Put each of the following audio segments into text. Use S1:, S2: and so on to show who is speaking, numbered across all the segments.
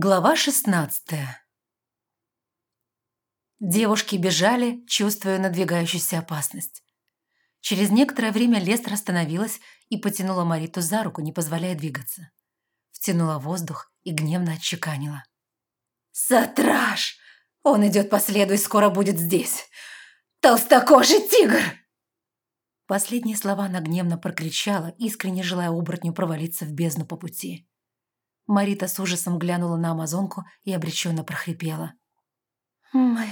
S1: Глава шестнадцатая Девушки бежали, чувствуя надвигающуюся опасность. Через некоторое время Лестер остановилась и потянула Мариту за руку, не позволяя двигаться. Втянула воздух и гневно отчеканила. «Сатраж! Он идет по следу и скоро будет здесь! Толстокожий тигр!» Последние слова она гневно прокричала, искренне желая оборотню провалиться в бездну по пути. Марита с ужасом глянула на амазонку и обреченно прохрипела. «Мы...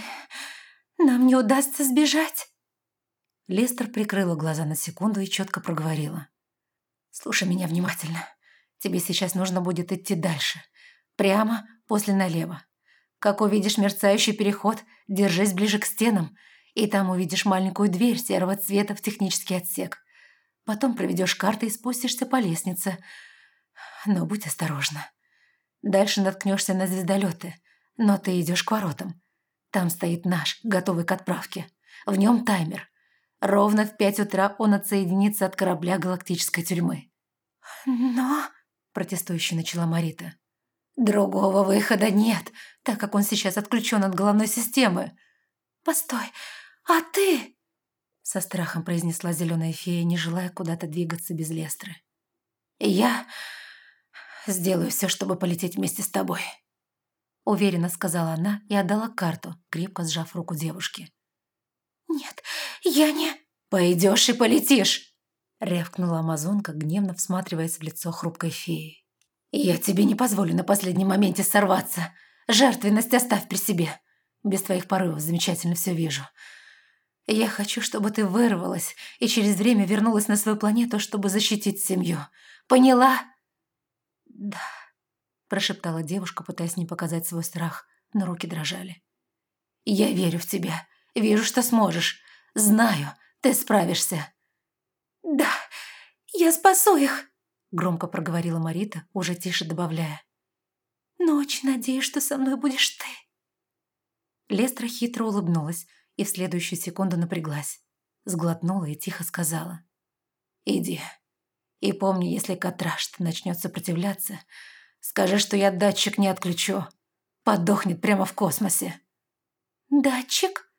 S1: нам не удастся сбежать?» Лестер прикрыла глаза на секунду и четко проговорила. «Слушай меня внимательно. Тебе сейчас нужно будет идти дальше. Прямо после налево. Как увидишь мерцающий переход, держись ближе к стенам, и там увидишь маленькую дверь серого цвета в технический отсек. Потом проведешь карты и спустишься по лестнице но будь осторожна. Дальше наткнешься на звездолеты, но ты идешь к воротам. Там стоит наш, готовый к отправке. В нем таймер. Ровно в пять утра он отсоединится от корабля галактической тюрьмы. «Но...» – протестующе начала Марита. «Другого выхода нет, так как он сейчас отключен от головной системы». «Постой, а ты...» Со страхом произнесла зеленая фея, не желая куда-то двигаться без Лестры. «Я... Сделаю все, чтобы полететь вместе с тобой», — уверенно сказала она и отдала карту, крепко сжав руку девушки. «Нет, я не...» «Пойдешь и полетишь!» — рявкнула амазонка, гневно всматриваясь в лицо хрупкой феи. «Я тебе не позволю на последнем моменте сорваться. Жертвенность оставь при себе. Без твоих порывов замечательно все вижу. Я хочу, чтобы ты вырвалась и через время вернулась на свою планету, чтобы защитить семью. Поняла?» «Да», – прошептала девушка, пытаясь не показать свой страх, но руки дрожали. «Я верю в тебя. Вижу, что сможешь. Знаю, ты справишься». «Да, я спасу их», – громко проговорила Марита, уже тише добавляя. «Но очень надеюсь, что со мной будешь ты». Лестра хитро улыбнулась и в следующую секунду напряглась. Сглотнула и тихо сказала. «Иди, и помни, если Катрашт начнет сопротивляться, скажи, что я датчик не отключу. Подохнет прямо в космосе. Датчик?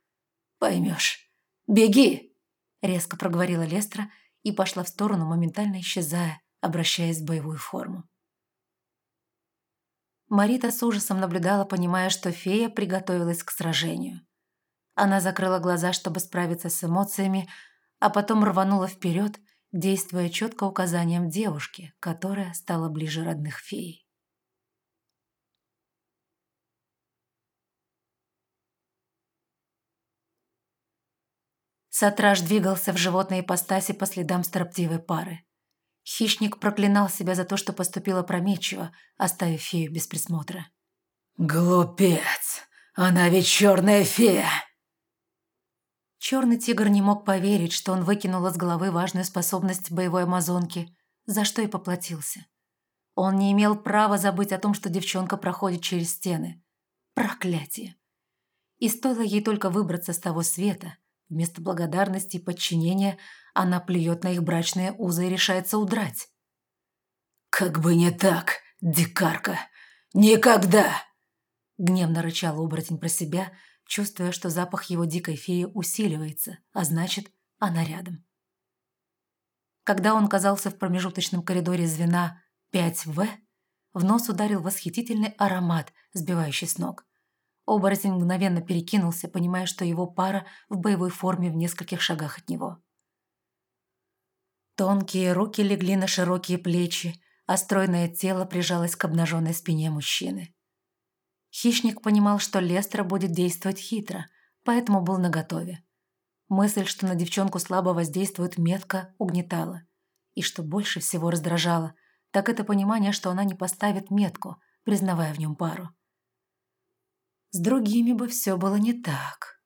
S1: Поймешь. Беги! Резко проговорила Лестра и пошла в сторону, моментально исчезая, обращаясь в боевую форму. Марита с ужасом наблюдала, понимая, что фея приготовилась к сражению. Она закрыла глаза, чтобы справиться с эмоциями, а потом рванула вперед, действуя четко указанием девушки, которая стала ближе родных фей. Сатраж двигался в животной ипостаси по следам строптивой пары. Хищник проклинал себя за то, что поступила опрометчиво, оставив фею без присмотра.
S2: «Глупец! Она ведь черная фея!»
S1: Черный тигр не мог поверить, что он выкинул из головы важную способность боевой амазонки, за что и поплатился. Он не имел права забыть о том, что девчонка проходит через стены. Проклятие! И стоило ей только выбраться с того света, вместо благодарности и подчинения она плюет на их брачные узы и решается удрать.
S2: «Как бы не так, дикарка! Никогда!»
S1: Гневно рычал оборотень про себя, чувствуя, что запах его дикой феи усиливается, а значит, она рядом. Когда он оказался в промежуточном коридоре звена 5В, в нос ударил восхитительный аромат, сбивающий с ног. Оборотень мгновенно перекинулся, понимая, что его пара в боевой форме в нескольких шагах от него. Тонкие руки легли на широкие плечи, а стройное тело прижалось к обнаженной спине мужчины. Хищник понимал, что Лестра будет действовать хитро, поэтому был наготове. Мысль, что на девчонку слабо воздействует метка, угнетала. И что больше всего раздражало, так это понимание, что она не поставит метку, признавая в нем пару. С другими бы все было не так.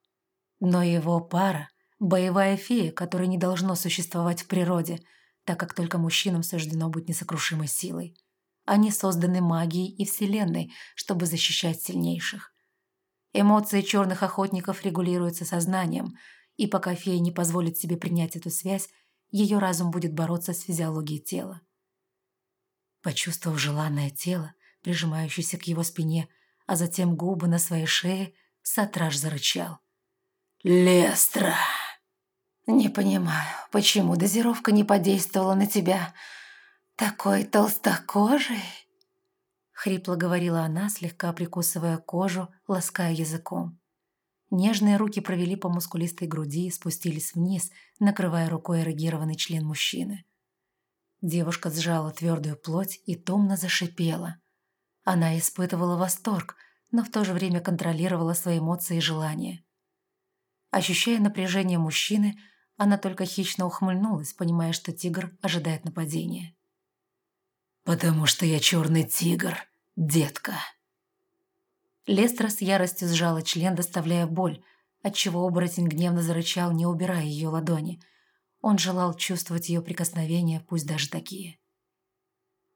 S1: Но его пара – боевая фея, которая не должно существовать в природе, так как только мужчинам суждено быть несокрушимой силой – они созданы магией и Вселенной, чтобы защищать сильнейших. Эмоции черных охотников регулируются сознанием, и пока фея не позволит себе принять эту связь, ее разум будет бороться с физиологией тела. Почувствовав желанное тело, прижимающейся к его спине, а затем губы на своей шее, Сатраж зарычал.
S2: «Лестра!»
S1: «Не понимаю, почему дозировка не подействовала на тебя? Такой толстокожий?» Хрипло говорила она, слегка прикусывая кожу, лаская языком. Нежные руки провели по мускулистой груди и спустились вниз, накрывая рукой эрегированный член мужчины. Девушка сжала твердую плоть и томно зашипела. Она испытывала восторг, но в то же время контролировала свои эмоции и желания. Ощущая напряжение мужчины, она только хищно ухмыльнулась, понимая, что тигр ожидает нападения.
S2: «Потому что я черный тигр, детка».
S1: Лестра с яростью сжала член, доставляя боль, отчего оборотень гневно зарычал, не убирая ее ладони. Он желал чувствовать ее прикосновения, пусть даже такие.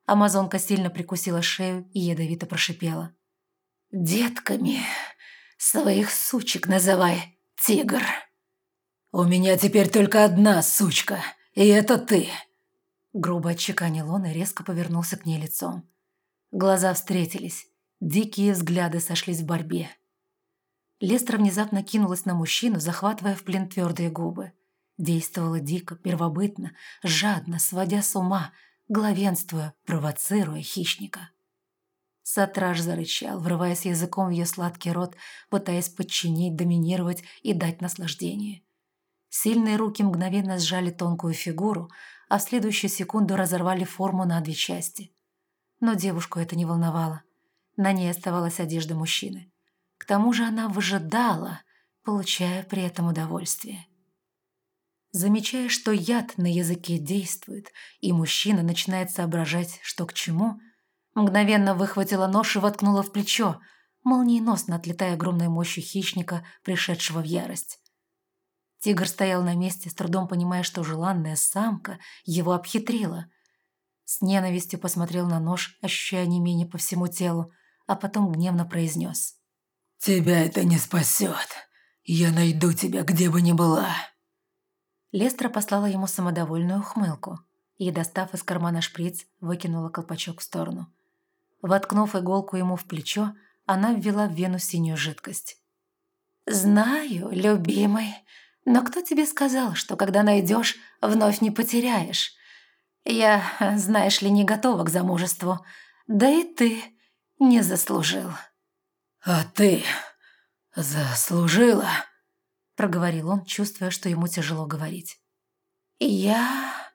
S1: Амазонка сильно прикусила шею и ядовито прошипела.
S2: «Детками своих сучек называй, тигр!» «У меня теперь только одна сучка, и это ты!»
S1: Грубо отчеканил он и резко повернулся к ней лицом. Глаза встретились, дикие взгляды сошлись в борьбе. Лестра внезапно кинулась на мужчину, захватывая в плен твердые губы. Действовала дико, первобытно, жадно, сводя с ума, главенствуя, провоцируя хищника. Сатраж зарычал, врываясь языком в ее сладкий рот, пытаясь подчинить, доминировать и дать наслаждение. Сильные руки мгновенно сжали тонкую фигуру, а в следующую секунду разорвали форму на две части. Но девушку это не волновало. На ней оставалась одежда мужчины. К тому же она выжидала, получая при этом удовольствие. Замечая, что яд на языке действует, и мужчина начинает соображать, что к чему, мгновенно выхватила нож и воткнула в плечо, молниеносно отлетая огромной мощью хищника, пришедшего в ярость. Тигр стоял на месте, с трудом понимая, что желанная самка его обхитрила. С ненавистью посмотрел на нож, ощущая не менее по всему телу, а потом гневно произнес.
S2: «Тебя это не спасет. Я найду тебя, где бы ни была».
S1: Лестра послала ему самодовольную ухмылку и, достав из кармана шприц, выкинула колпачок в сторону. Воткнув иголку ему в плечо, она ввела в вену синюю жидкость. «Знаю, любимый, но кто тебе сказал, что когда найдешь, вновь не потеряешь? Я, знаешь ли, не готова к замужеству. Да и ты не заслужил».
S2: «А ты заслужила?»
S1: Проговорил он, чувствуя, что ему тяжело говорить. «Я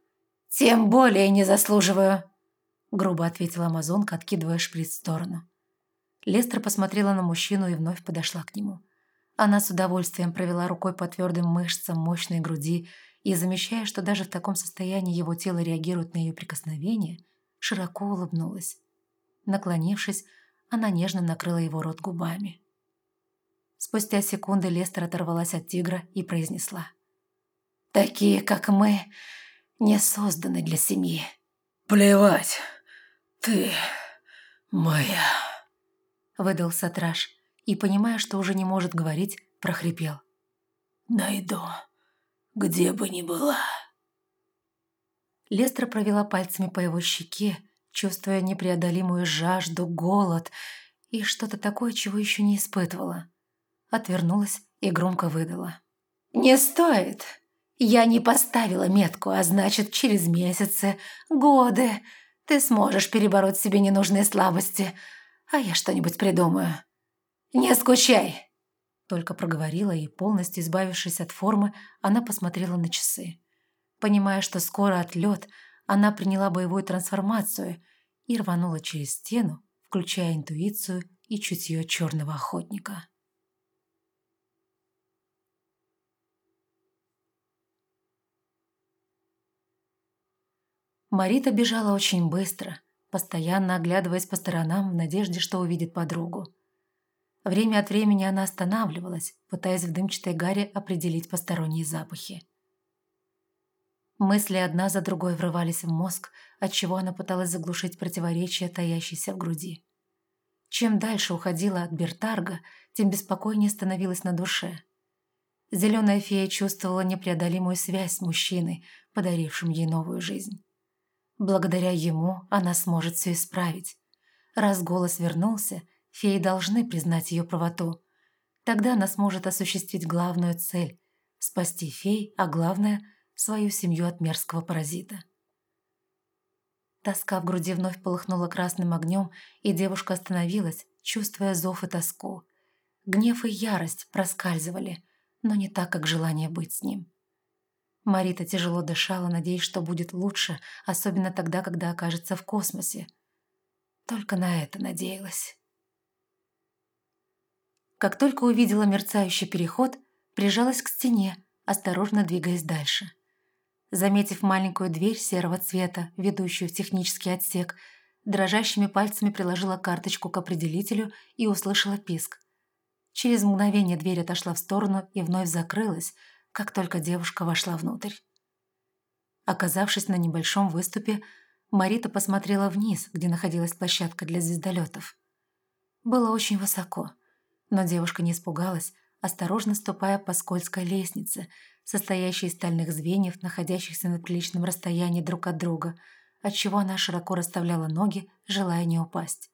S1: тем более не заслуживаю», грубо ответила амазонка, откидывая шприц в сторону. Лестер посмотрела на мужчину и вновь подошла к нему. Она с удовольствием провела рукой по твердым мышцам мощной груди и, замечая, что даже в таком состоянии его тело реагирует на ее прикосновение, широко улыбнулась. Наклонившись, она нежно накрыла его рот губами. Спустя секунды Лестер оторвалась от тигра и произнесла. «Такие, как мы, не созданы для семьи».
S2: «Плевать, ты моя», —
S1: выдал Сатраш и, понимая, что уже не может говорить, прохрипел.
S2: «Найду, где бы ни была».
S1: Лестра провела пальцами по его щеке, чувствуя непреодолимую жажду, голод и что-то такое, чего еще не испытывала. Отвернулась и громко выдала. «Не стоит. Я не поставила метку, а значит, через месяцы, годы ты сможешь перебороть себе ненужные слабости, а я что-нибудь придумаю. «Не скучай!» Только проговорила и, полностью избавившись от формы, она посмотрела на часы. Понимая, что скоро отлет, она приняла боевую трансформацию и рванула через стену, включая интуицию и чутье черного охотника. Марита бежала очень быстро, постоянно оглядываясь по сторонам в надежде, что увидит подругу. Время от времени она останавливалась, пытаясь в дымчатой гаре определить посторонние запахи. Мысли одна за другой врывались в мозг, отчего она пыталась заглушить противоречия, таящиеся в груди. Чем дальше уходила от Бертарга, тем беспокойнее становилась на душе. Зеленая фея чувствовала непреодолимую связь с мужчиной, подарившим ей новую жизнь. Благодаря ему она сможет все исправить. Раз голос вернулся, феи должны признать ее правоту. Тогда она сможет осуществить главную цель – спасти фей, а главное – свою семью от мерзкого паразита. Тоска в груди вновь полыхнула красным огнем, и девушка остановилась, чувствуя зов и тоску. Гнев и ярость проскальзывали, но не так, как желание быть с ним. Марита тяжело дышала, надеясь, что будет лучше, особенно тогда, когда окажется в космосе. Только на это надеялась. Как только увидела мерцающий переход, прижалась к стене, осторожно двигаясь дальше. Заметив маленькую дверь серого цвета, ведущую в технический отсек, дрожащими пальцами приложила карточку к определителю и услышала писк. Через мгновение дверь отошла в сторону и вновь закрылась, как только девушка вошла внутрь. Оказавшись на небольшом выступе, Марита посмотрела вниз, где находилась площадка для звездолетов. Было очень высоко, но девушка не испугалась, осторожно ступая по скользкой лестнице, состоящей из стальных звеньев, находящихся на приличном расстоянии друг от друга, отчего она широко расставляла ноги, желая не упасть.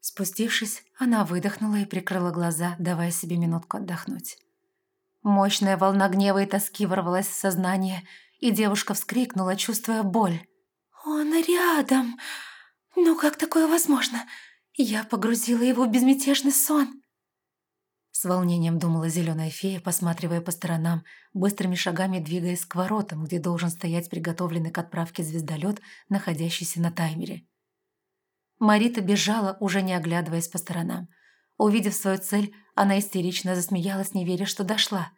S1: Спустившись, она выдохнула и прикрыла глаза, давая себе минутку отдохнуть. Мощная волна гнева и тоски ворвалась в сознание, и девушка вскрикнула, чувствуя боль. «Он рядом! Ну как такое возможно? Я погрузила его в безмятежный сон!» С волнением думала зеленая фея, посматривая по сторонам, быстрыми шагами двигаясь к воротам, где должен стоять приготовленный к отправке звездолет, находящийся на таймере. Марита бежала, уже не оглядываясь по сторонам. Увидев свою цель, она истерично засмеялась, не веря, что дошла.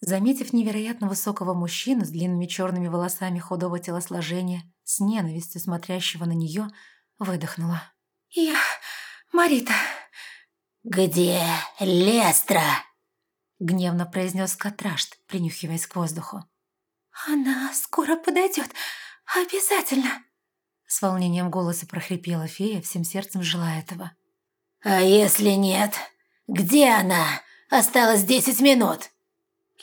S1: Заметив невероятно высокого мужчину с длинными черными волосами худого телосложения, с ненавистью смотрящего на нее, выдохнула. «Я... Марита...»
S2: «Где Лестра?»
S1: Гневно произнес Катрашт, принюхиваясь к воздуху. «Она скоро подойдет. Обязательно!» С волнением в голосе прохрипела фея, всем сердцем желая этого.
S2: «А если нет? Где она? Осталось десять минут!»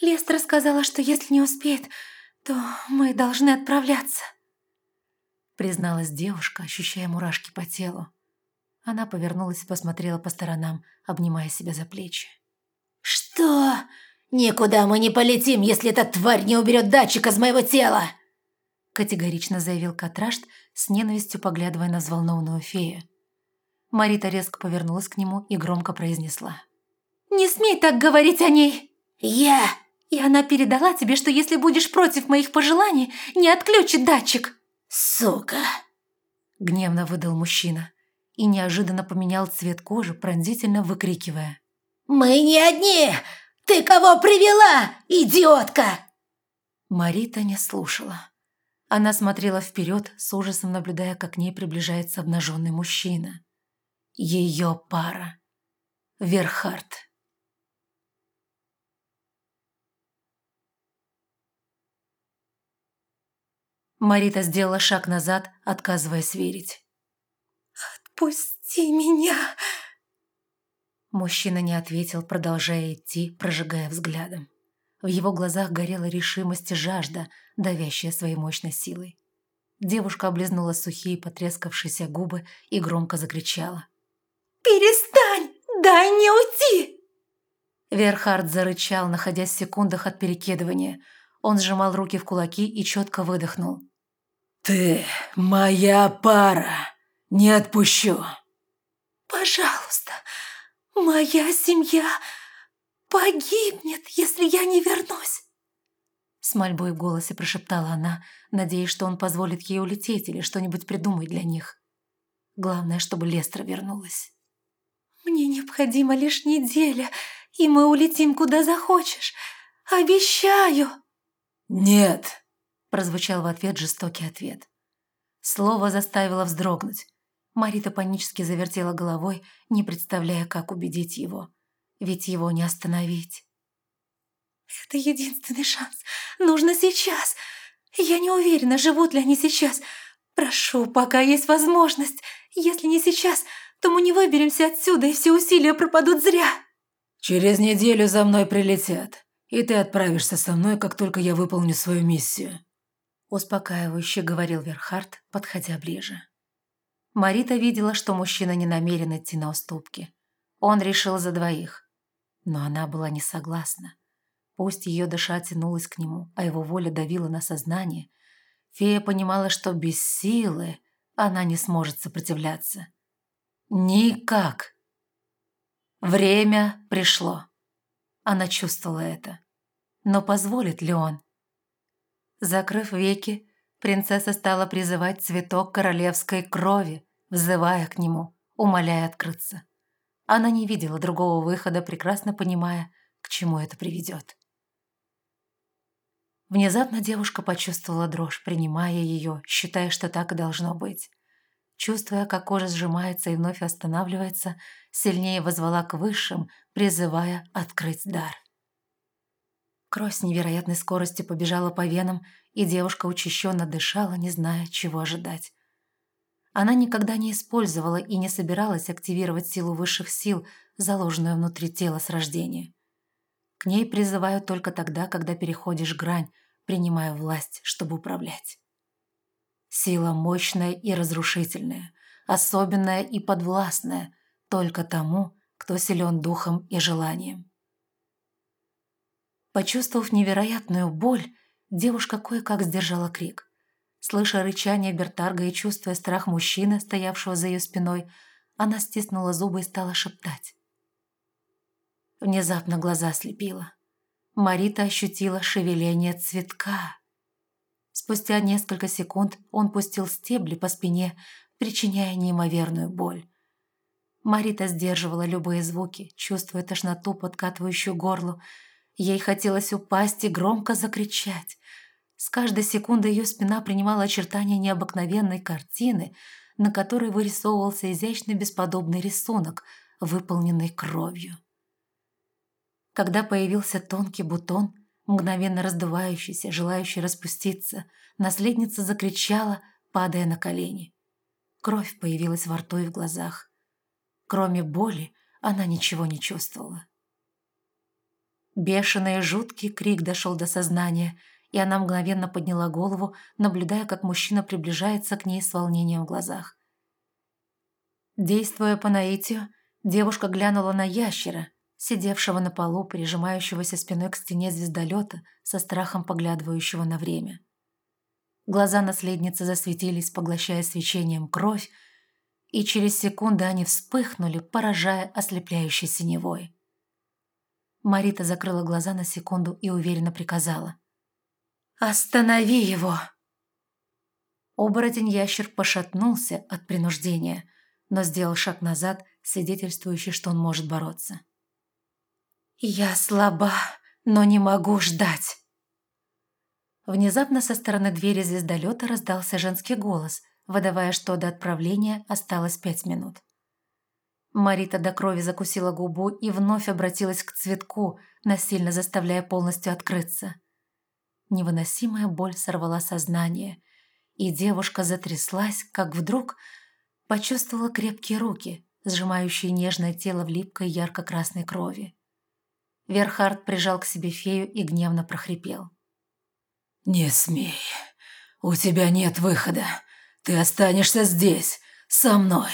S1: Лестра сказала, что если не успеет, то мы должны отправляться. Призналась девушка, ощущая мурашки по телу. Она повернулась и посмотрела по сторонам, обнимая себя за плечи.
S2: «Что? Никуда мы не полетим, если эта тварь не уберет датчик из моего тела!»
S1: Категорично заявил Катрашт, с ненавистью поглядывая на взволнованную фею. Марита резко повернулась к нему и громко произнесла. «Не смей так говорить о ней!»
S2: «Я...»
S1: «И она передала тебе, что если будешь против моих пожеланий, не отключит датчик!»
S2: «Сука!»
S1: Гневно выдал мужчина и неожиданно поменял цвет кожи, пронзительно выкрикивая.
S2: «Мы не одни! Ты кого привела, идиотка?»
S1: Марита не слушала. Она смотрела вперед, с ужасом наблюдая, как к ней приближается обнаженный мужчина. Ее пара. Верхард. Марита сделала шаг назад, отказываясь верить. «Отпусти меня!» Мужчина не ответил, продолжая идти, прожигая взглядом. В его глазах горела решимость и жажда, давящая своей мощной силой. Девушка облизнула сухие потрескавшиеся губы и громко закричала. «Перестань! Дай мне уйти!» Верхард зарычал, находясь в секундах от перекидывания. Он сжимал руки в кулаки и четко выдохнул.
S2: «Ты моя пара!» Не отпущу.
S1: Пожалуйста, моя семья погибнет, если я не вернусь. С мольбой в голосе прошептала она, надеясь, что он позволит ей улететь или что-нибудь придумать для них. Главное, чтобы Лестра вернулась. «Мне необходима лишь неделя, и мы улетим куда захочешь. Обещаю!»
S2: «Нет!»
S1: – прозвучал в ответ жестокий ответ. Слово заставило вздрогнуть. Марита панически завертела головой, не представляя, как убедить его. Ведь его не остановить. «Это единственный шанс. Нужно сейчас. Я не уверена, живут ли они сейчас. Прошу, пока есть возможность. Если не сейчас, то мы не выберемся отсюда, и все усилия пропадут зря».
S2: «Через неделю за мной прилетят, и ты отправишься со мной, как только я выполню свою миссию», успокаивающе говорил Верхард, подходя ближе.
S1: Марита видела, что мужчина не намерен идти на уступки. Он решил за двоих. Но она была не согласна. Пусть ее душа тянулась к нему, а его воля давила на сознание, фея понимала, что без силы она не сможет сопротивляться. Никак. Время пришло. Она чувствовала это. Но позволит ли он? Закрыв веки, принцесса стала призывать цветок королевской крови, взывая к нему, умоляя открыться. Она не видела другого выхода, прекрасно понимая, к чему это приведет. Внезапно девушка почувствовала дрожь, принимая ее, считая, что так и должно быть. Чувствуя, как кожа сжимается и вновь останавливается, сильнее возвала к высшим, призывая открыть дар. Кровь с невероятной скоростью побежала по венам, и девушка учащенно дышала, не зная, чего ожидать. Она никогда не использовала и не собиралась активировать силу высших сил, заложенную внутри тела с рождения. К ней призывают только тогда, когда переходишь грань, принимая власть, чтобы управлять. Сила мощная и разрушительная, особенная и подвластная только тому, кто силен духом и желанием. Почувствовав невероятную боль, девушка кое-как сдержала крик. Слыша рычание Бертарга и чувствуя страх мужчины, стоявшего за ее спиной, она стиснула зубы и стала шептать. Внезапно глаза слепила. Марита ощутила шевеление цветка. Спустя несколько секунд он пустил стебли по спине, причиняя неимоверную боль. Марита сдерживала любые звуки, чувствуя тошноту, подкатывающую горло. Ей хотелось упасть и громко закричать – с каждой секундой ее спина принимала очертания необыкновенной картины, на которой вырисовывался изящный бесподобный рисунок, выполненный кровью. Когда появился тонкий бутон, мгновенно раздувающийся, желающий распуститься, наследница закричала, падая на колени. Кровь появилась во рту и в глазах. Кроме боли, она ничего не чувствовала. Бешеный и жуткий крик дошел до сознания – и она мгновенно подняла голову, наблюдая, как мужчина приближается к ней с волнением в глазах. Действуя по наитию, девушка глянула на ящера, сидевшего на полу, прижимающегося спиной к стене звездолета, со страхом поглядывающего на время. Глаза наследницы засветились, поглощая свечением кровь, и через секунды они вспыхнули, поражая ослепляющей синевой. Марита закрыла глаза на секунду и уверенно приказала – «Останови его!» Оборотень-ящер пошатнулся от принуждения, но сделал шаг назад, свидетельствующий, что он может бороться. «Я слаба, но не могу ждать!» Внезапно со стороны двери звездолета раздался женский голос, выдавая, что до отправления осталось пять минут. Марита до крови закусила губу и вновь обратилась к цветку, насильно заставляя полностью открыться – Невыносимая боль сорвала сознание, и девушка затряслась, как вдруг почувствовала крепкие руки, сжимающие нежное тело в липкой ярко-красной крови. Верхард прижал к себе фею и гневно прохрипел. «Не смей. У тебя нет выхода. Ты останешься здесь, со мной».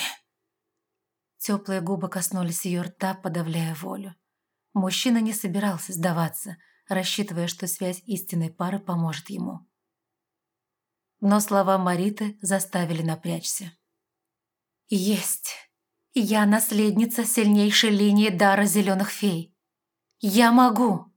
S1: Теплые губы коснулись ее рта, подавляя волю. Мужчина не собирался сдаваться – рассчитывая, что связь истинной пары поможет ему. Но слова Мариты заставили напрячься. «Есть! Я наследница сильнейшей линии дара зеленых фей. Я могу!»